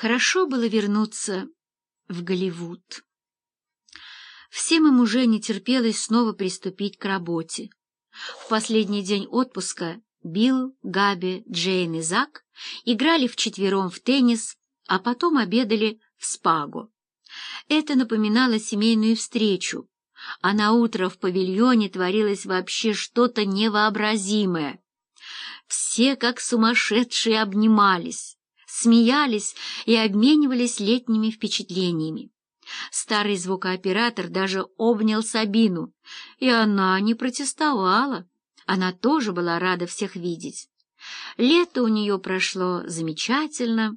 Хорошо было вернуться в Голливуд. Всем им уже не терпелось снова приступить к работе. В последний день отпуска Билл, Габи, Джейн и Зак играли вчетвером в теннис, а потом обедали в Спаго. Это напоминало семейную встречу, а на утро в павильоне творилось вообще что-то невообразимое. Все, как сумасшедшие, обнимались смеялись и обменивались летними впечатлениями. Старый звукооператор даже обнял Сабину, и она не протестовала. Она тоже была рада всех видеть. Лето у нее прошло замечательно.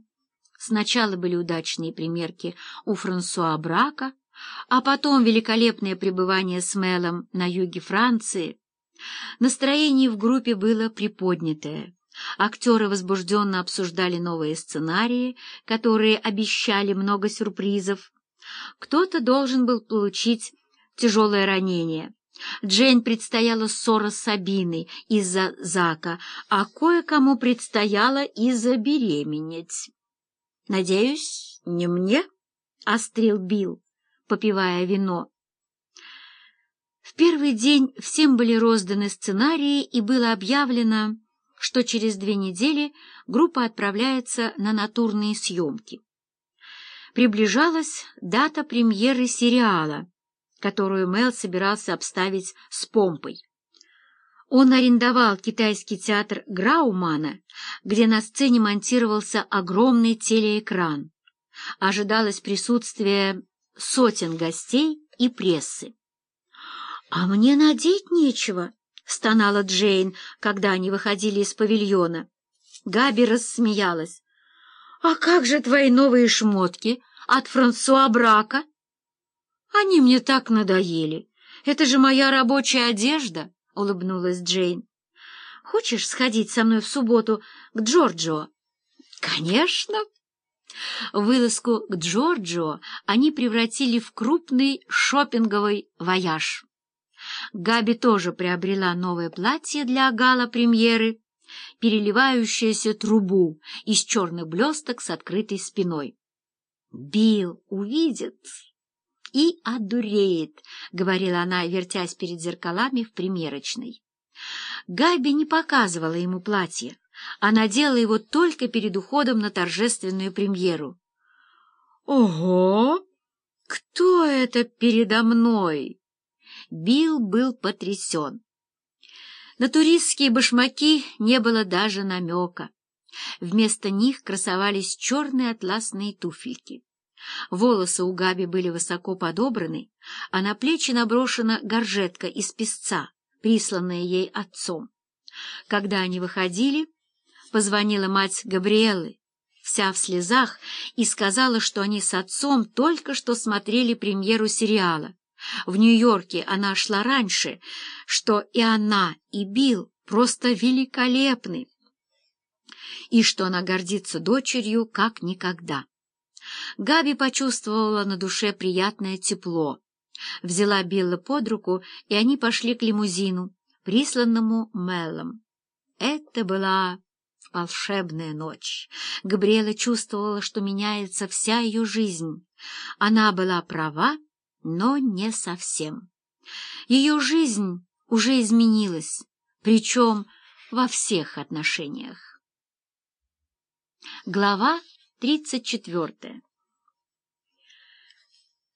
Сначала были удачные примерки у Франсуа Брака, а потом великолепное пребывание с Мелом на юге Франции. Настроение в группе было приподнятое. Актеры возбужденно обсуждали новые сценарии, которые обещали много сюрпризов. Кто-то должен был получить тяжелое ранение. Джейн предстояла ссора с Сабиной из-за Зака, а кое-кому предстояло и забеременеть. «Надеюсь, не мне?» — острил Билл, попивая вино. В первый день всем были розданы сценарии, и было объявлено что через две недели группа отправляется на натурные съемки. Приближалась дата премьеры сериала, которую Мел собирался обставить с помпой. Он арендовал китайский театр Граумана, где на сцене монтировался огромный телеэкран. Ожидалось присутствие сотен гостей и прессы. «А мне надеть нечего», — стонала Джейн, когда они выходили из павильона. Габи рассмеялась. — А как же твои новые шмотки от Франсуа Брака? — Они мне так надоели. Это же моя рабочая одежда, — улыбнулась Джейн. — Хочешь сходить со мной в субботу к Джорджио? — Конечно. Вылазку к Джорджио они превратили в крупный шопинговый вояж. Габи тоже приобрела новое платье для гала-премьеры, переливающуюся трубу из черных блесток с открытой спиной. «Билл увидит и одуреет», — говорила она, вертясь перед зеркалами в примерочной. Габи не показывала ему платье, а надела его только перед уходом на торжественную премьеру. «Ого! Кто это передо мной?» Билл был потрясен. На туристские башмаки не было даже намека. Вместо них красовались черные атласные туфельки. Волосы у Габи были высоко подобраны, а на плечи наброшена горжетка из песца, присланная ей отцом. Когда они выходили, позвонила мать Габриэлы, вся в слезах, и сказала, что они с отцом только что смотрели премьеру сериала в Нью-Йорке она шла раньше, что и она, и Билл просто великолепны, и что она гордится дочерью как никогда. Габи почувствовала на душе приятное тепло, взяла Билла под руку, и они пошли к лимузину, присланному Меллом. Это была волшебная ночь. Габриэла чувствовала, что меняется вся ее жизнь. Она была права, но не совсем. Ее жизнь уже изменилась, причем во всех отношениях. Глава 34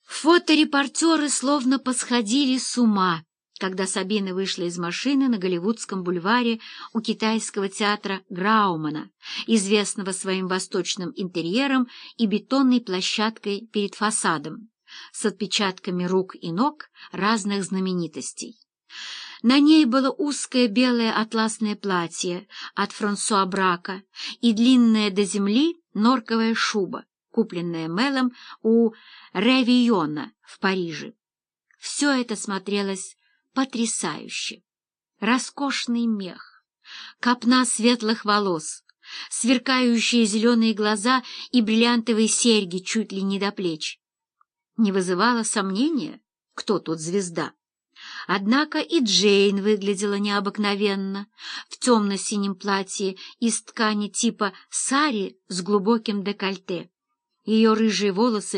Фоторепортеры словно посходили с ума, когда Сабина вышла из машины на Голливудском бульваре у китайского театра Граумана, известного своим восточным интерьером и бетонной площадкой перед фасадом с отпечатками рук и ног разных знаменитостей. На ней было узкое белое атласное платье от Франсуа Брака и длинная до земли норковая шуба, купленная Мелом у Ревиона в Париже. Все это смотрелось потрясающе. Роскошный мех, копна светлых волос, сверкающие зеленые глаза и бриллиантовые серьги чуть ли не до плеч не вызывало сомнения, кто тут звезда. Однако и Джейн выглядела необыкновенно, в темно-синем платье из ткани типа сари с глубоким декольте. Ее рыжие волосы